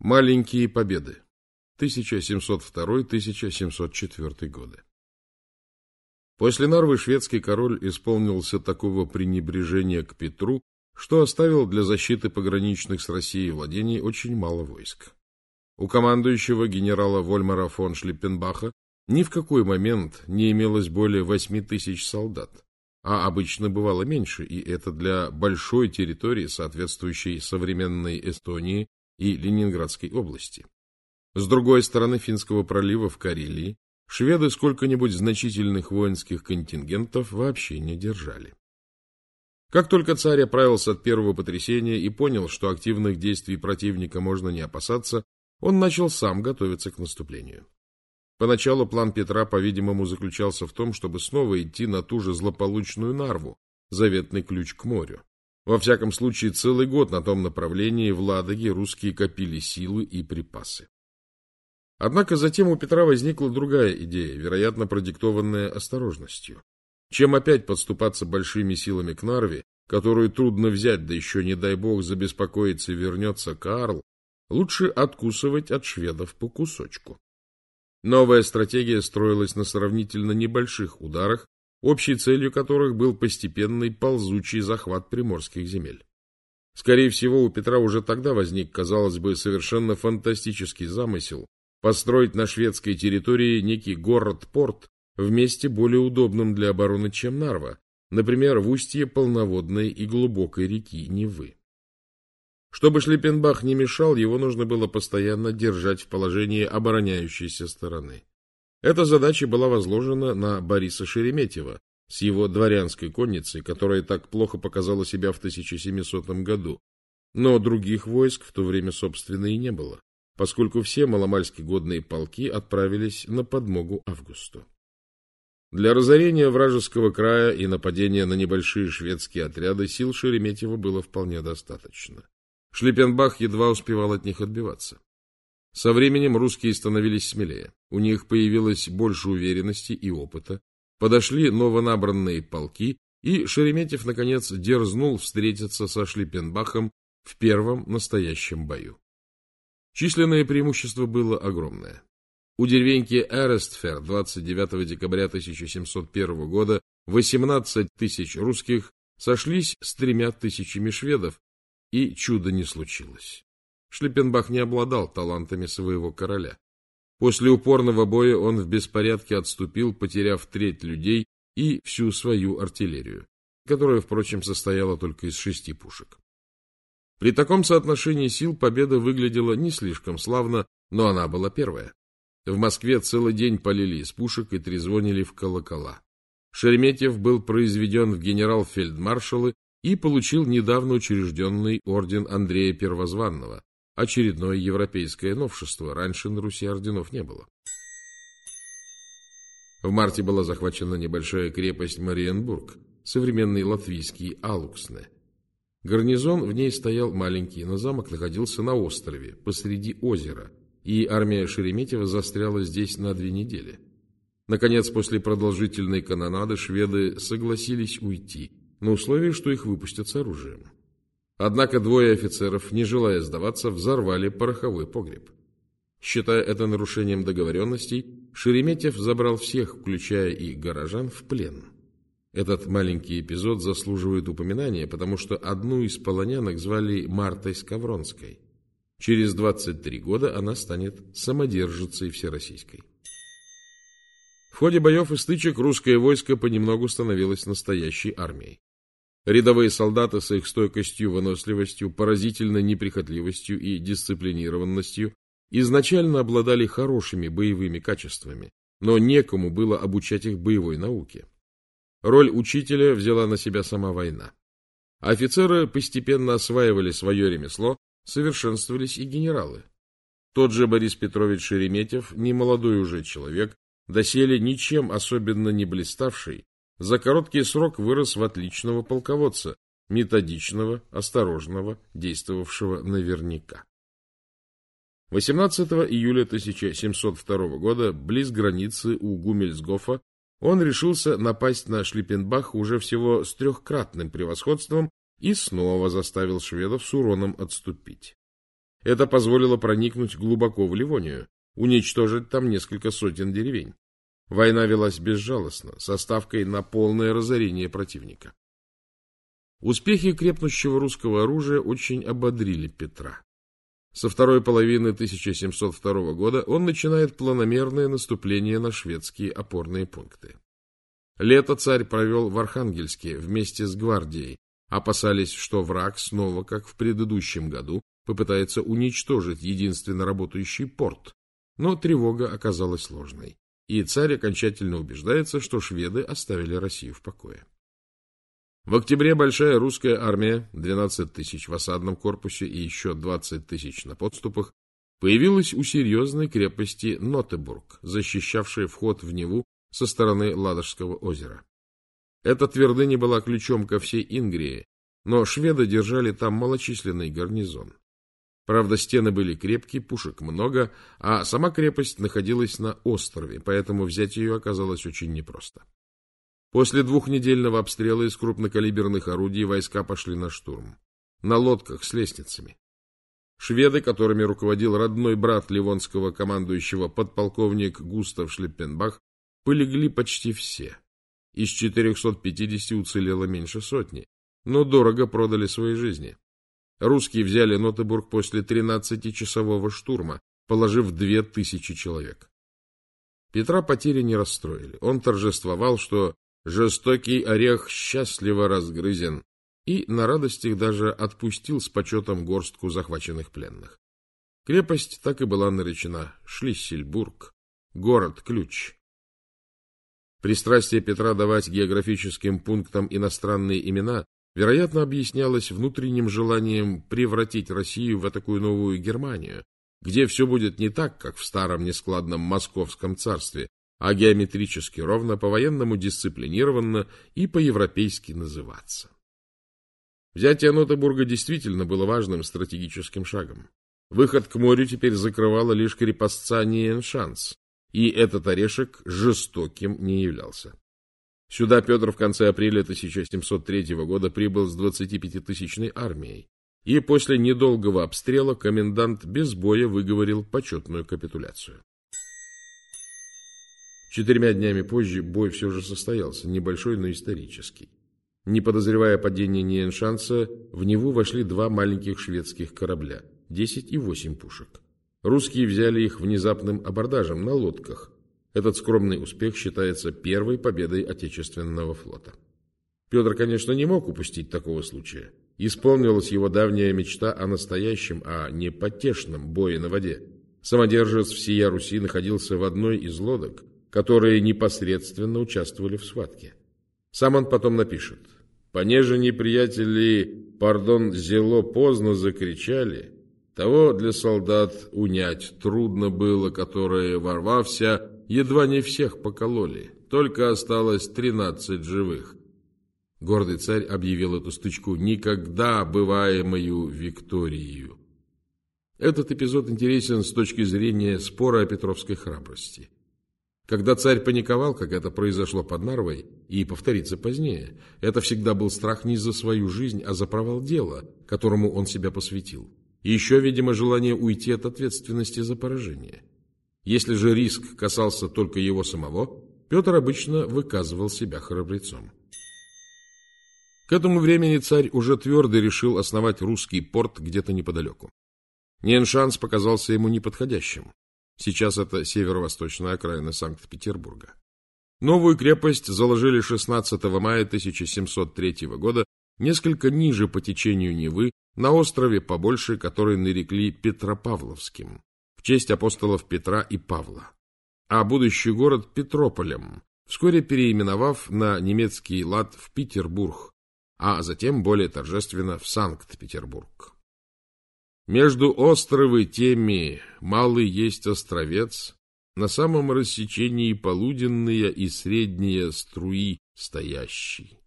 Маленькие победы. 1702-1704 годы. После Нарвы шведский король исполнился такого пренебрежения к Петру, что оставил для защиты пограничных с Россией владений очень мало войск. У командующего генерала Вольмара фон Шлиппенбаха ни в какой момент не имелось более восьми тысяч солдат, а обычно бывало меньше, и это для большой территории, соответствующей современной Эстонии и Ленинградской области. С другой стороны Финского пролива в Карелии шведы сколько-нибудь значительных воинских контингентов вообще не держали. Как только царь оправился от первого потрясения и понял, что активных действий противника можно не опасаться, он начал сам готовиться к наступлению. Поначалу план Петра, по-видимому, заключался в том, чтобы снова идти на ту же злополучную Нарву, заветный ключ к морю. Во всяком случае, целый год на том направлении в Ладоге русские копили силы и припасы. Однако затем у Петра возникла другая идея, вероятно, продиктованная осторожностью. Чем опять подступаться большими силами к Нарве, которую трудно взять, да еще, не дай бог, забеспокоится и вернется Карл, лучше откусывать от шведов по кусочку. Новая стратегия строилась на сравнительно небольших ударах, общей целью которых был постепенный ползучий захват приморских земель. Скорее всего, у Петра уже тогда возник, казалось бы, совершенно фантастический замысел построить на шведской территории некий город-порт в месте более удобном для обороны, чем Нарва, например, в устье полноводной и глубокой реки Невы. Чтобы Шлиппенбах не мешал, его нужно было постоянно держать в положении обороняющейся стороны. Эта задача была возложена на Бориса Шереметьева с его дворянской конницей, которая так плохо показала себя в 1700 году. Но других войск в то время, собственно, и не было, поскольку все маломальски годные полки отправились на подмогу Августу. Для разорения вражеского края и нападения на небольшие шведские отряды сил Шереметьева было вполне достаточно. Шлиппенбах едва успевал от них отбиваться. Со временем русские становились смелее, у них появилось больше уверенности и опыта, подошли новонабранные полки, и Шереметьев, наконец, дерзнул встретиться со Шлиппенбахом в первом настоящем бою. Численное преимущество было огромное. У деревеньки Эрестфер 29 декабря 1701 года 18 тысяч русских сошлись с тремя тысячами шведов, и чуда не случилось. Шлиппенбах не обладал талантами своего короля. После упорного боя он в беспорядке отступил, потеряв треть людей и всю свою артиллерию, которая, впрочем, состояла только из шести пушек. При таком соотношении сил победа выглядела не слишком славно, но она была первая. В Москве целый день полили из пушек и трезвонили в колокола. Шереметьев был произведен в генерал-фельдмаршалы и получил недавно учрежденный орден Андрея Первозванного, очередное европейское новшество, раньше на Руси орденов не было. В марте была захвачена небольшая крепость Мариенбург, современный латвийский Алуксне. Гарнизон в ней стоял маленький, но замок находился на острове, посреди озера, и армия Шереметьева застряла здесь на две недели. Наконец, после продолжительной канонады шведы согласились уйти, на условии, что их выпустят с оружием. Однако двое офицеров, не желая сдаваться, взорвали пороховой погреб. Считая это нарушением договоренностей, Шереметьев забрал всех, включая и горожан, в плен. Этот маленький эпизод заслуживает упоминания, потому что одну из полонянок звали Мартой Скавронской. Через 23 года она станет самодержицей всероссийской. В ходе боев и стычек русское войско понемногу становилось настоящей армией. Рядовые солдаты с их стойкостью, выносливостью, поразительной неприхотливостью и дисциплинированностью изначально обладали хорошими боевыми качествами, но некому было обучать их боевой науке. Роль учителя взяла на себя сама война. Офицеры постепенно осваивали свое ремесло, совершенствовались и генералы. Тот же Борис Петрович Шереметьев, немолодой уже человек, доселе ничем особенно не блиставший, за короткий срок вырос в отличного полководца, методичного, осторожного, действовавшего наверняка. 18 июля 1702 года, близ границы у Гумельсгофа, он решился напасть на Шлиппенбах уже всего с трехкратным превосходством и снова заставил шведов с уроном отступить. Это позволило проникнуть глубоко в Ливонию, уничтожить там несколько сотен деревень. Война велась безжалостно, со ставкой на полное разорение противника. Успехи крепнущего русского оружия очень ободрили Петра. Со второй половины 1702 года он начинает планомерное наступление на шведские опорные пункты. Лето царь провел в Архангельске вместе с гвардией, опасались, что враг снова, как в предыдущем году, попытается уничтожить единственно работающий порт, но тревога оказалась сложной, и царь окончательно убеждается, что шведы оставили Россию в покое. В октябре большая русская армия, 12 тысяч в осадном корпусе и еще 20 тысяч на подступах, появилась у серьезной крепости Нотебург, защищавшей вход в Неву со стороны Ладожского озера. Эта твердыня была ключом ко всей Ингрии, но шведы держали там малочисленный гарнизон. Правда, стены были крепкие, пушек много, а сама крепость находилась на острове, поэтому взять ее оказалось очень непросто. После двухнедельного обстрела из крупнокалиберных орудий войска пошли на штурм. На лодках с лестницами. Шведы, которыми руководил родной брат ливонского командующего подполковник Густав Шлиппенбах, полегли почти все. Из 450 уцелело меньше сотни, но дорого продали свои жизни. Русские взяли Нотебург после 13-часового штурма, положив 2000 человек. Петра потери не расстроили. Он торжествовал, что Жестокий орех счастливо разгрызен, и на радостях даже отпустил с почетом горстку захваченных пленных. Крепость так и была наречена Шлиссельбург, город-ключ. Пристрастие Петра давать географическим пунктам иностранные имена, вероятно, объяснялось внутренним желанием превратить Россию в такую новую Германию, где все будет не так, как в старом нескладном московском царстве, а геометрически ровно, по-военному дисциплинированно и по-европейски называться. Взятие Нотебурга действительно было важным стратегическим шагом. Выход к морю теперь закрывала лишь крепостца Ниеншанс, и этот орешек жестоким не являлся. Сюда Петр в конце апреля 1703 года прибыл с 25-тысячной армией, и после недолгого обстрела комендант без боя выговорил почетную капитуляцию. Четырьмя днями позже бой все же состоялся, небольшой, но исторический. Не подозревая падения Ниеншанса, в него вошли два маленьких шведских корабля, 10 и 8 пушек. Русские взяли их внезапным абордажем на лодках. Этот скромный успех считается первой победой Отечественного флота. Петр, конечно, не мог упустить такого случая. Исполнилась его давняя мечта о настоящем, а не потешном бое на воде. Самодержец всея Руси находился в одной из лодок, которые непосредственно участвовали в схватке. Сам он потом напишет. «Понеже неприятели, пардон, зело поздно закричали, того для солдат унять трудно было, которые, ворвався, едва не всех покололи, только осталось тринадцать живых». Гордый царь объявил эту стычку никогда бываемую Викторию. Этот эпизод интересен с точки зрения спора о Петровской храбрости. Когда царь паниковал, как это произошло под Нарвой, и повторится позднее, это всегда был страх не за свою жизнь, а за провал дела, которому он себя посвятил. И еще, видимо, желание уйти от ответственности за поражение. Если же риск касался только его самого, Петр обычно выказывал себя храбрецом. К этому времени царь уже твердо решил основать русский порт где-то неподалеку. Неншанс показался ему неподходящим. Сейчас это северо-восточная окраина Санкт-Петербурга. Новую крепость заложили 16 мая 1703 года несколько ниже по течению Невы, на острове побольше, который нарекли Петропавловским, в честь апостолов Петра и Павла, а будущий город Петрополем, вскоре переименовав на немецкий лад в Петербург, а затем более торжественно в Санкт-Петербург. Между островы теми малый есть островец, на самом рассечении полуденные и средние струи стоящий.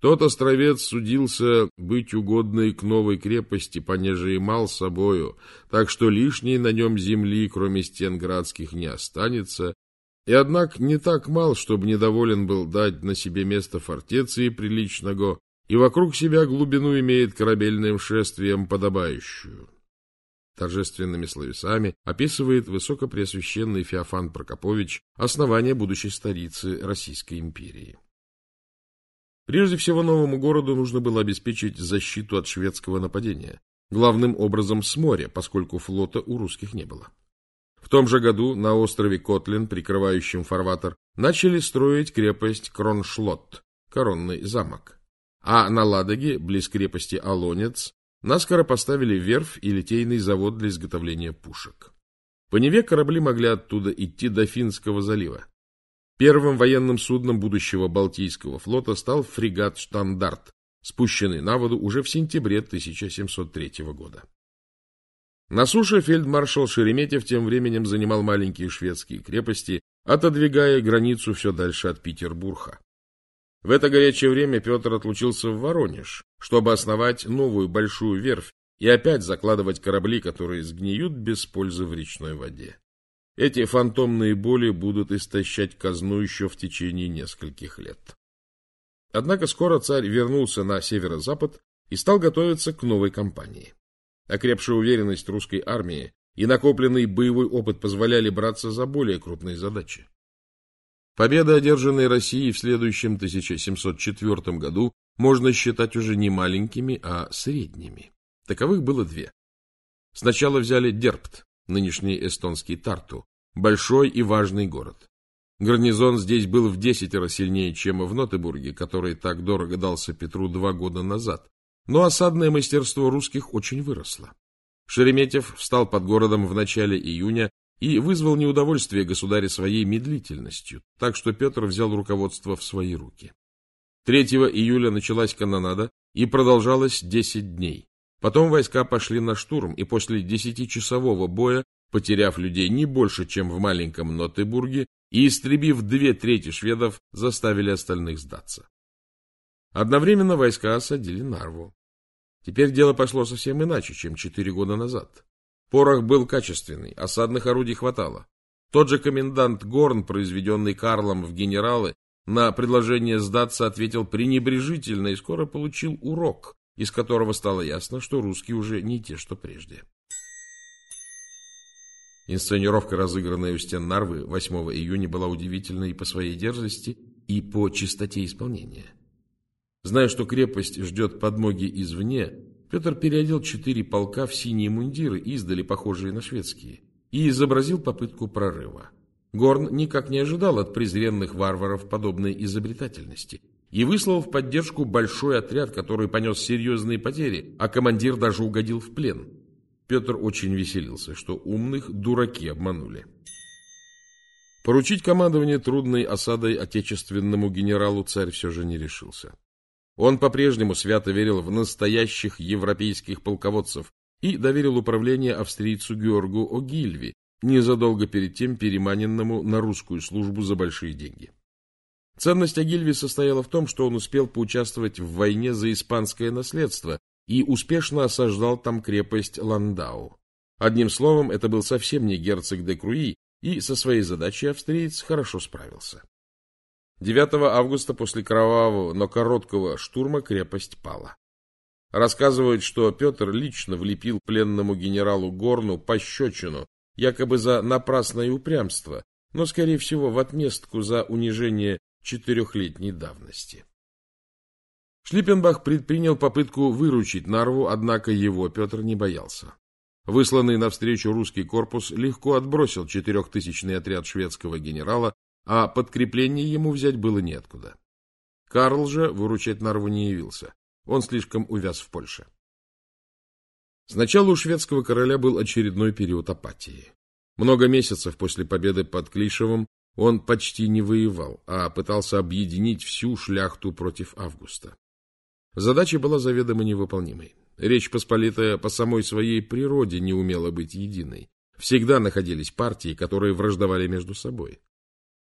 Тот островец судился быть угодной к новой крепости, понеже и мал собою, так что лишней на нем земли, кроме стен градских, не останется, и, однако, не так мал, чтобы недоволен был дать на себе место фортеции приличного, и вокруг себя глубину имеет корабельным шествием подобающую. торжественными словесами описывает высокопреосвященный Феофан Прокопович основание будущей столицы Российской империи. Прежде всего, новому городу нужно было обеспечить защиту от шведского нападения, главным образом с моря, поскольку флота у русских не было. В том же году на острове Котлин, прикрывающем фарватер, начали строить крепость Кроншлотт, коронный замок. А на Ладоге, близ крепости Алонец, наскоро поставили верфь и литейный завод для изготовления пушек. По Неве корабли могли оттуда идти до Финского залива. Первым военным судном будущего Балтийского флота стал фрегат «Штандарт», спущенный на воду уже в сентябре 1703 года. На суше фельдмаршал Шереметьев тем временем занимал маленькие шведские крепости, отодвигая границу все дальше от Петербурга. В это горячее время Петр отлучился в Воронеж, чтобы основать новую большую верфь и опять закладывать корабли, которые сгниют без пользы в речной воде. Эти фантомные боли будут истощать казну еще в течение нескольких лет. Однако скоро царь вернулся на северо-запад и стал готовиться к новой кампании. Окрепшая уверенность русской армии и накопленный боевой опыт позволяли браться за более крупные задачи. Победы, одержанные Россией в следующем 1704 году, можно считать уже не маленькими, а средними. Таковых было две. Сначала взяли Дерпт, нынешний эстонский Тарту, большой и важный город. Гарнизон здесь был в десятеро сильнее, чем в Нотебурге, который так дорого дался Петру два года назад. Но осадное мастерство русских очень выросло. Шереметьев встал под городом в начале июня и вызвал неудовольствие государя своей медлительностью, так что Петр взял руководство в свои руки. 3 июля началась канонада и продолжалась 10 дней. Потом войска пошли на штурм, и после десятичасового боя, потеряв людей не больше, чем в маленьком Нотебурге, и истребив две трети шведов, заставили остальных сдаться. Одновременно войска осадили Нарву. Теперь дело пошло совсем иначе, чем четыре года назад. Порох был качественный, осадных орудий хватало. Тот же комендант Горн, произведенный Карлом в генералы, на предложение сдаться ответил пренебрежительно и скоро получил урок, из которого стало ясно, что русские уже не те, что прежде. Инсценировка, разыгранная у стен Нарвы 8 июня, была удивительна и по своей дерзости, и по чистоте исполнения. Зная, что крепость ждет подмоги извне, Петр переодел четыре полка в синие мундиры, издали похожие на шведские, и изобразил попытку прорыва. Горн никак не ожидал от презренных варваров подобной изобретательности и выслал в поддержку большой отряд, который понес серьезные потери, а командир даже угодил в плен. Петр очень веселился, что умных дураки обманули. Поручить командование трудной осадой отечественному генералу царь все же не решился. Он по-прежнему свято верил в настоящих европейских полководцев и доверил управление австрийцу Георгу Огильви, незадолго перед тем переманенному на русскую службу за большие деньги. Ценность Агильви состояла в том, что он успел поучаствовать в войне за испанское наследство и успешно осаждал там крепость Ландау. Одним словом, это был совсем не герцог де Круи, и со своей задачей австриец хорошо справился. 9 августа после кровавого, но короткого штурма крепость пала. Рассказывают, что Петр лично влепил пленному генералу Горну пощечину, якобы за напрасное упрямство, но, скорее всего, в отместку за унижение четырехлетней давности. Шлиппенбах предпринял попытку выручить Нарву, однако его Петр не боялся. Высланный навстречу русский корпус легко отбросил четырехтысячный отряд шведского генерала а подкрепление ему взять было неоткуда. Карл же выручать Нарву не явился. Он слишком увяз в Польше. Сначала у шведского короля был очередной период апатии. Много месяцев после победы под Клишевым он почти не воевал, а пытался объединить всю шляхту против Августа. Задача была заведомо невыполнимой. Речь Посполитая по самой своей природе не умела быть единой. Всегда находились партии, которые враждовали между собой.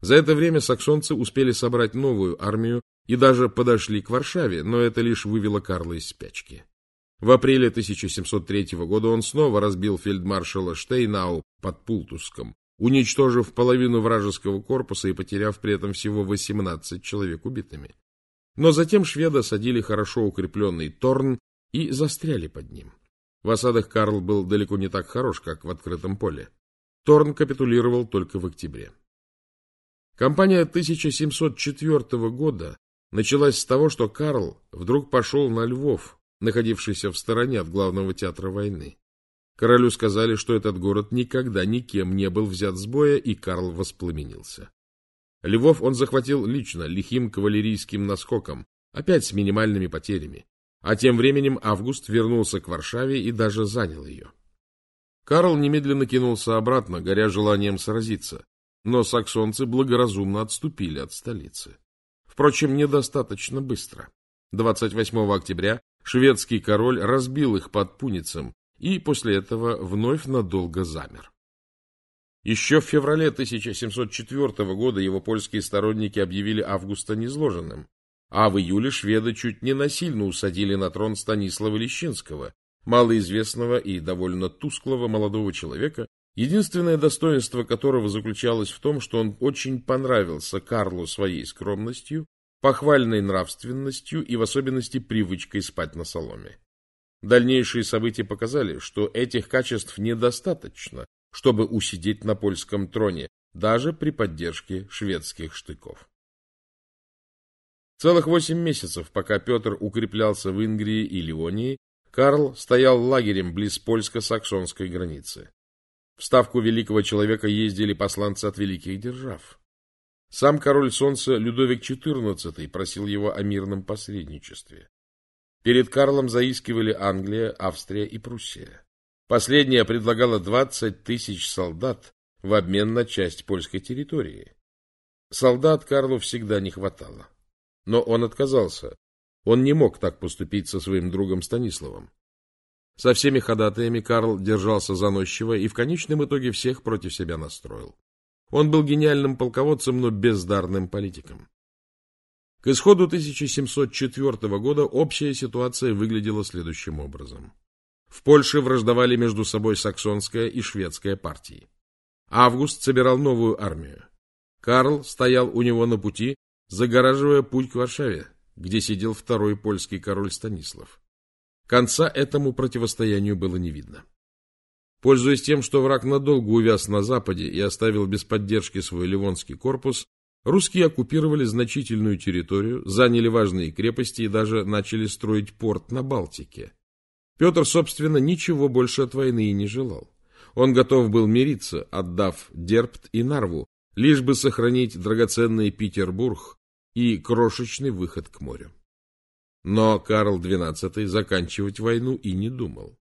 За это время саксонцы успели собрать новую армию и даже подошли к Варшаве, но это лишь вывело Карла из спячки. В апреле 1703 года он снова разбил фельдмаршала Штейнау под Пултуском, уничтожив половину вражеского корпуса и потеряв при этом всего 18 человек убитыми. Но затем шведы садили хорошо укрепленный Торн и застряли под ним. В осадах Карл был далеко не так хорош, как в открытом поле. Торн капитулировал только в октябре. Кампания 1704 года началась с того, что Карл вдруг пошел на Львов, находившийся в стороне от главного театра войны. Королю сказали, что этот город никогда никем не был взят с боя, и Карл воспламенился. Львов он захватил лично, лихим кавалерийским наскоком, опять с минимальными потерями. А тем временем Август вернулся к Варшаве и даже занял ее. Карл немедленно кинулся обратно, горя желанием сразиться, но саксонцы благоразумно отступили от столицы. Впрочем, недостаточно быстро. 28 октября шведский король разбил их под Пуницем и после этого вновь надолго замер. Еще в феврале 1704 года его польские сторонники объявили Августа незложенным, а в июле шведы чуть не насильно усадили на трон Станислава Лещинского, малоизвестного и довольно тусклого молодого человека, единственное достоинство которого заключалось в том, что он очень понравился Карлу своей скромностью, похвальной нравственностью и в особенности привычкой спать на соломе. Дальнейшие события показали, что этих качеств недостаточно, чтобы усидеть на польском троне, даже при поддержке шведских штыков. Целых восемь месяцев, пока Петр укреплялся в Ингрии и Ливонии, Карл стоял лагерем близ польско-саксонской границы. В ставку великого человека ездили посланцы от великих держав. Сам король солнца Людовик XIV просил его о мирном посредничестве. Перед Карлом заискивали Англия, Австрия и Пруссия. Последняя предлагала 20 тысяч солдат в обмен на часть польской территории. Солдат Карлу всегда не хватало. Но он отказался. Он не мог так поступить со своим другом Станиславом. Со всеми ходатаями Карл держался заносчиво и в конечном итоге всех против себя настроил. Он был гениальным полководцем, но бездарным политиком. К исходу 1704 года общая ситуация выглядела следующим образом. В Польше враждовали между собой саксонская и шведская партии. Август собирал новую армию. Карл стоял у него на пути, загораживая путь к Варшаве, где сидел второй польский король Станислав. Конца этому противостоянию было не видно. Пользуясь тем, что враг надолго увяз на западе и оставил без поддержки свой Ливонский корпус, русские оккупировали значительную территорию, заняли важные крепости и даже начали строить порт на Балтике. Петр, собственно, ничего больше от войны и не желал. Он готов был мириться, отдав Дербт и Нарву, лишь бы сохранить драгоценный Петербург и крошечный выход к морю. Но Карл XII заканчивать войну и не думал.